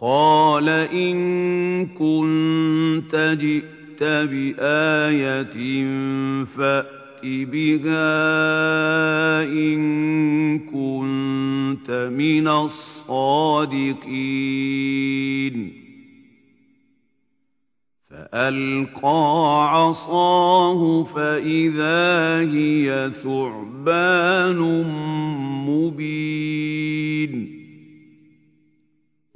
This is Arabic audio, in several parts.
قال إن كنت جئت بآية فأت بها إن كنت من الصادقين فألقى عصاه فإذا هي ثعبان مبين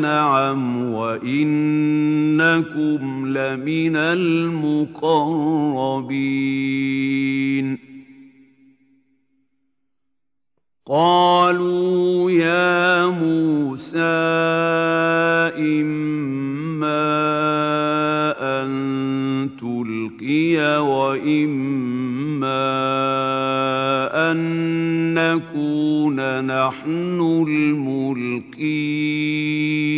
نعم وإنكم لمن المقربين. قالوا يا موسى إما أن تلقي وإما أن نكون نحن الملقين.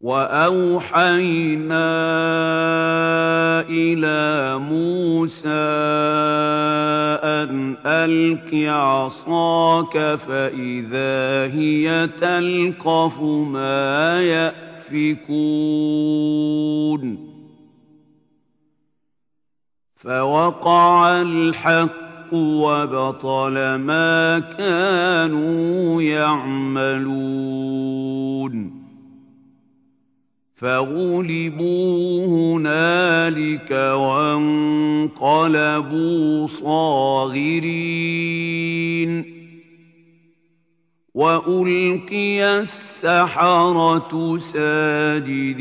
وأوحينا إلى موسى أن ألق عصاك فإذا هي تلقف ما يأفكون فوقع الحق وبطل ما كانوا يعملون فغلبوا هنالك وانقلبوا صاغرين. وألقي السحرة ساجدين.